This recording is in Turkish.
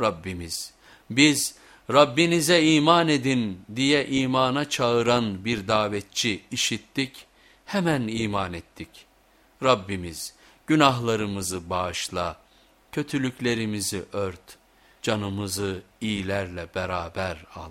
Rabbimiz biz Rabbinize iman edin diye imana çağıran bir davetçi işittik, hemen iman ettik. Rabbimiz günahlarımızı bağışla, kötülüklerimizi ört, canımızı iyilerle beraber al.